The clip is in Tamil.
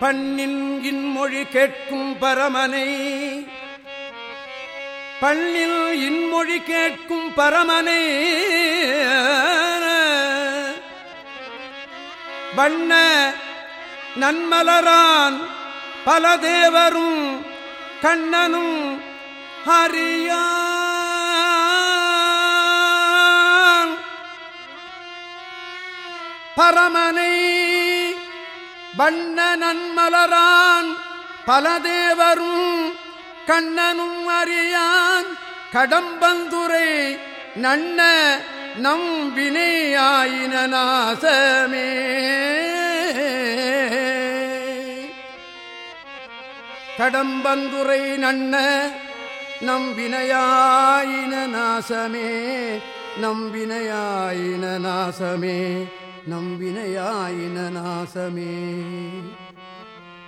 பண்ணின் மொழி கேட்கும் பரமனை. பண்ணில் இன்மொழி கேட்கும் பரமனை. வண்ண நன்மலரான் பல தேவரும் கண்ணனும் ஹரியான் பரமனை வண்ண நன்மலரான் பல தேவரும் கண்ணனும் அறியான் கடம்பந்துரை நன்ன நம் வினையாயின நாசமே கடம்பந்துரை நன்ன நம் வினையாயின நாசமே நம் வினையாயின நாசமே நம்பினையாயின நாசமே.